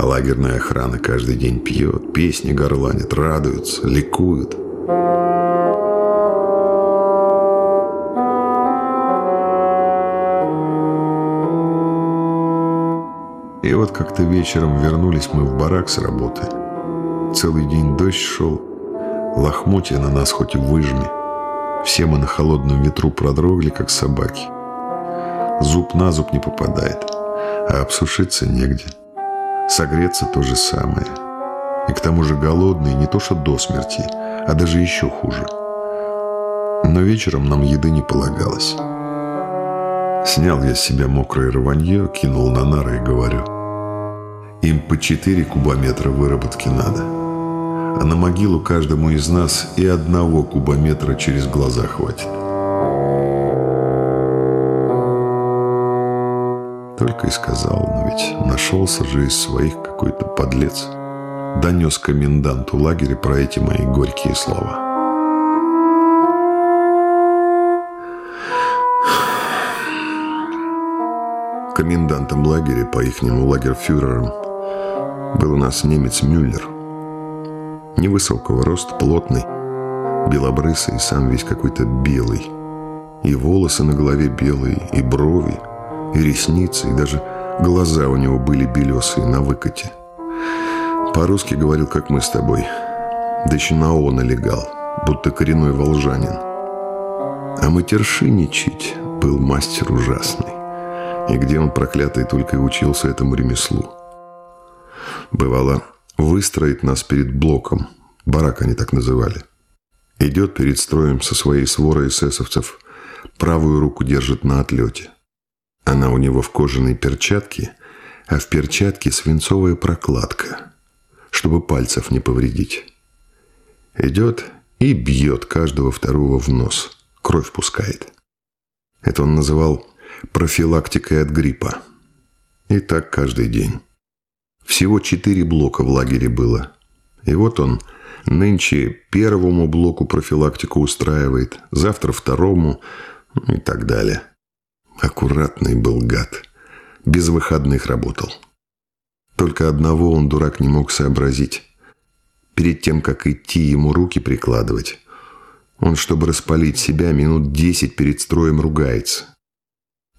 А лагерная охрана каждый день пьет, песни горланит, радуются, ликуют. И вот как-то вечером вернулись мы в барак с работы. Целый день дождь шел, лохмотья на нас хоть и выжми. Все мы на холодном ветру продрогли, как собаки. Зуб на зуб не попадает, а обсушиться негде. Согреться то же самое. И к тому же голодные не то что до смерти, а даже еще хуже. Но вечером нам еды не полагалось. Снял я с себя мокрое рванье, кинул на нары и говорю. Им по 4 кубометра выработки надо. А на могилу каждому из нас и одного кубометра через глаза хватит. Только и сказал, но ведь нашелся же из своих какой-то подлец. Донес коменданту лагеря про эти мои горькие слова. Комендантом лагеря, по ихнему лагерфюрерам, был у нас немец Мюллер. Невысокого роста, плотный, белобрысый, сам весь какой-то белый. И волосы на голове белые, и брови, и ресницы, и даже глаза у него были белесые на выкате. По-русски говорил, как мы с тобой. Да еще на «о» налегал, будто коренной волжанин. А матершинничать был мастер ужасный. И где он, проклятый, только и учился этому ремеслу. Бывало, выстроить нас перед блоком, барак они так называли. Идет перед строем со своей сворой эсэсовцев, правую руку держит на отлете. Она у него в кожаной перчатке, а в перчатке свинцовая прокладка, чтобы пальцев не повредить. Идет и бьет каждого второго в нос, кровь пускает. Это он называл профилактикой от гриппа. И так каждый день. Всего четыре блока в лагере было. И вот он нынче первому блоку профилактику устраивает, завтра второму и так далее. Аккуратный был гад. Без выходных работал. Только одного он, дурак, не мог сообразить. Перед тем, как идти ему руки прикладывать, он, чтобы распалить себя, минут десять перед строем ругается.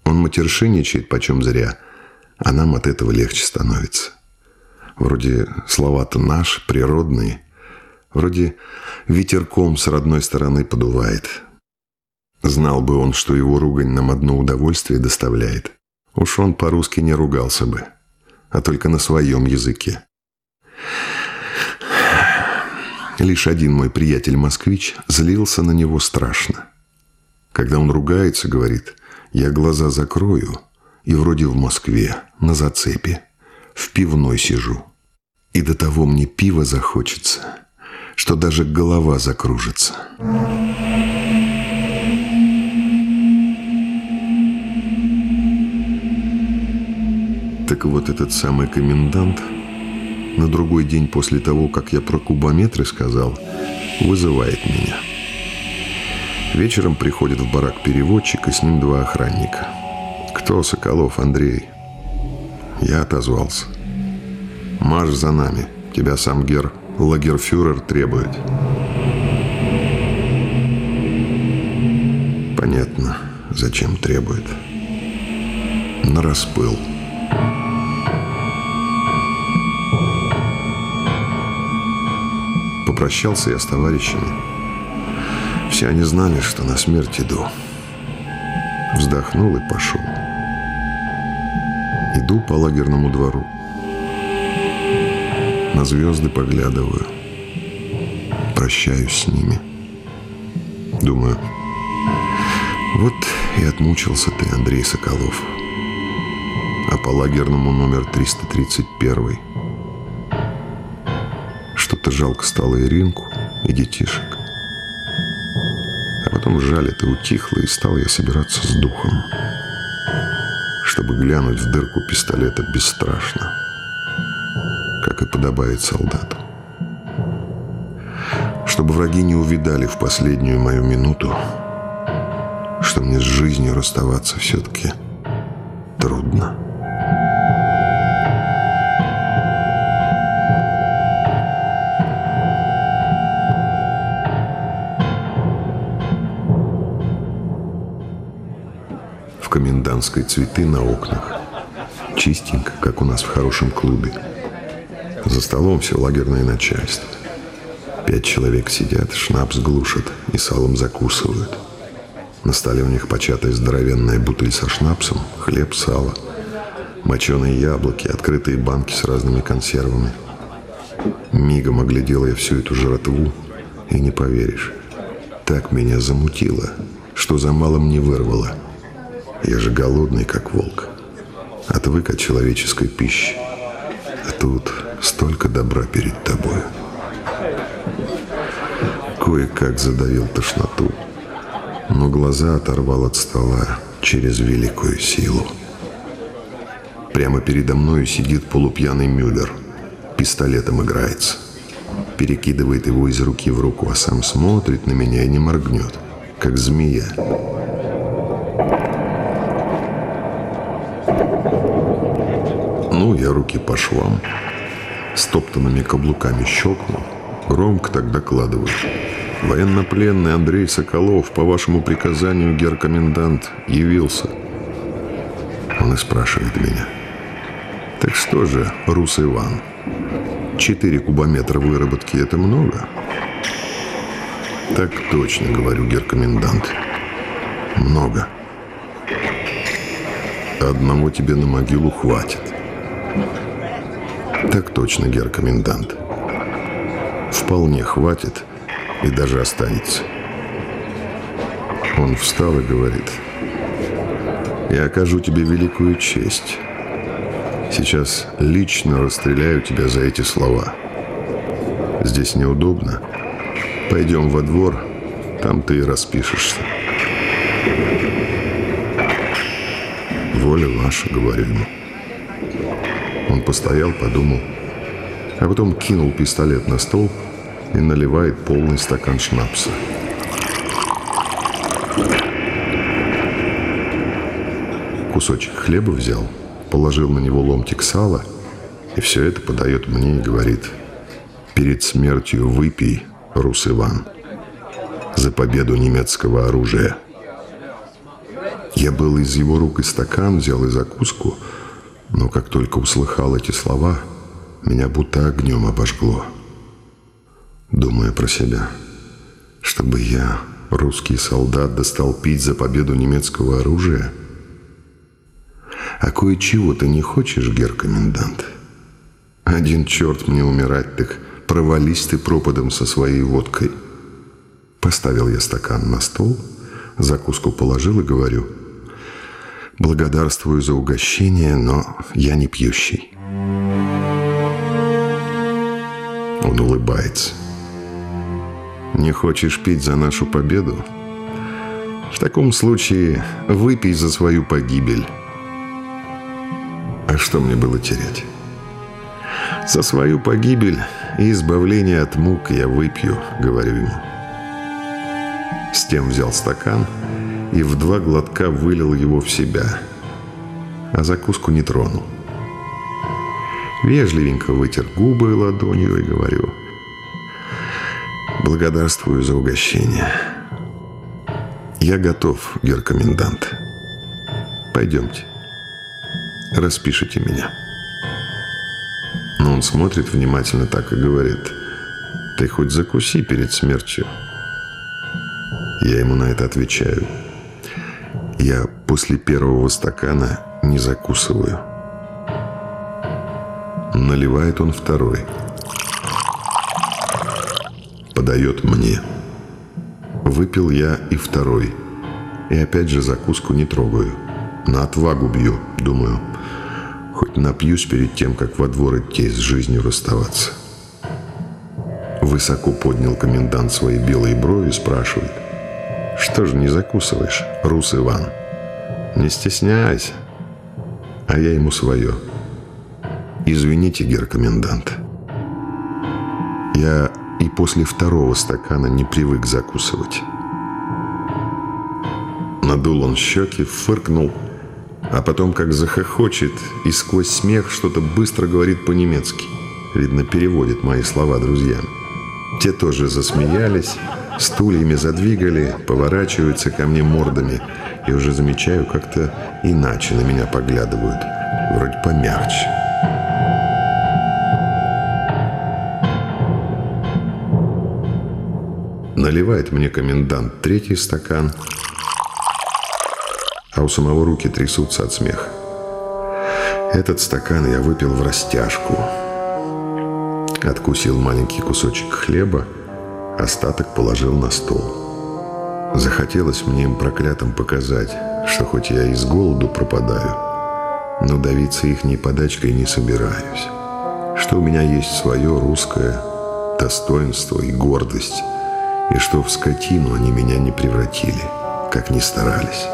Он матершинничает почем зря, а нам от этого легче становится. Вроде слова-то наши, природные. Вроде ветерком с родной стороны подувает. Знал бы он, что его ругань нам одно удовольствие доставляет. Уж он по-русски не ругался бы, а только на своем языке. Лишь один мой приятель-москвич злился на него страшно. Когда он ругается, говорит – я глаза закрою и вроде в Москве, на зацепе, в пивной сижу. И до того мне пива захочется, что даже голова закружится. Так вот этот самый комендант на другой день после того, как я про кубометры сказал, вызывает меня – Вечером приходит в барак переводчик, и с ним два охранника. «Кто Соколов, Андрей?» Я отозвался. «Марш за нами. Тебя сам гер лагерфюрер требует». Понятно, зачем требует. На распыл. Попрощался я с товарищами. Все они знали, что на смерть иду. Вздохнул и пошел. Иду по лагерному двору. На звезды поглядываю. Прощаюсь с ними. Думаю, вот и отмучился ты, Андрей Соколов. А по лагерному номер 331 что-то жалко стало Иринку и детишек. Потом жаль это утихло, и стал я собираться с духом, чтобы глянуть в дырку пистолета бесстрашно, как и подобает солдату. Чтобы враги не увидали в последнюю мою минуту, что мне с жизнью расставаться все-таки трудно. Американской цветы на окнах. Чистенько, как у нас в хорошем клубе. За столом все лагерное начальство. Пять человек сидят, шнапс глушат и салом закусывают. На столе у них початая здоровенная бутыль со шнапсом, хлеб, сало, моченые яблоки, открытые банки с разными консервами. Мигом оглядел я всю эту жратву, и не поверишь, так меня замутило, что за малым не вырвало. Я же голодный, как волк. Отвык от человеческой пищи. А тут столько добра перед тобой. Кое-как задавил тошноту но глаза оторвал от стола через великую силу. Прямо передо мною сидит полупьяный Мюллер. Пистолетом играется. Перекидывает его из руки в руку, а сам смотрит на меня и не моргнет, как змея. Ну, я руки по швам. Стоптанными каблуками щелкнул. Громко так докладываю. Военнопленный Андрей Соколов, по вашему приказанию, гер-комендант, явился. Он и спрашивает меня. Так что же, Рус Иван, четыре кубометра выработки – это много? Так точно, говорю, гер-комендант. Много. Одного тебе на могилу хватит. Так точно, гер-комендант. Вполне хватит – и даже останется. Он встал и говорит, «Я окажу тебе великую честь. Сейчас лично расстреляю тебя за эти слова. Здесь неудобно. Пойдем во двор, там ты и распишешься». «Воля ваша», — говорю ему. Он постоял, подумал, а потом кинул пистолет на стол — и наливает полный стакан шнапса. Кусочек хлеба взял, положил на него ломтик сала, и все это подает мне и говорит «Перед смертью выпей, Рус Иван, за победу немецкого оружия». Я был из его рук и стакан, взял и закуску, но как только услыхал эти слова, меня будто огнем обожгло думая про себя. Чтобы я, русский солдат, достал пить за победу немецкого оружия? А кое-чего ты не хочешь, гер-комендант? Один черт мне умирать, так провались ты пропадом со своей водкой. Поставил я стакан на стол, закуску положил и говорю, благодарствую за угощение, но я не пьющий. Он улыбается. Не хочешь пить за нашу победу? В таком случае выпей за свою погибель. А что мне было терять? За свою погибель и избавление от мук я выпью, говорю ему. С тем взял стакан и в два глотка вылил его в себя, а закуску не тронул. Вежливенько вытер губы ладонью и говорю – Благодарствую за угощение. Я готов, гер-комендант. Пойдемте. Распишите меня. Но он смотрит внимательно так и говорит, ты хоть закуси перед смертью. Я ему на это отвечаю. Я после первого стакана не закусываю. Наливает он второй – подает мне. Выпил я и второй. И опять же закуску не трогаю. На отвагу бью, думаю. Хоть напьюсь перед тем, как во двор идти с жизнью расставаться. Высоко поднял комендант свои белые брови спрашивает. «Что же не закусываешь, Рус Иван? Не стесняйся». А я ему свое. «Извините, гер-комендант. Я и после второго стакана не привык закусывать. Надул он щеки, фыркнул, а потом как захохочет и сквозь смех что-то быстро говорит по-немецки. Видно, переводит мои слова друзьям. Те тоже засмеялись, Стульями задвигали, поворачиваются ко мне мордами. И уже замечаю, как-то иначе на меня поглядывают. Вроде помягче. Наливает мне комендант третий стакан, а у самого руки трясутся от смеха. Этот стакан я выпил в растяжку. Откусил маленький кусочек хлеба, остаток положил на стол. Захотелось мне им проклятым показать, что хоть я и с голоду пропадаю, но давиться ихней подачкой не собираюсь. Что у меня есть свое русское достоинство и гордость, и что в скотину они меня не превратили, как ни старались.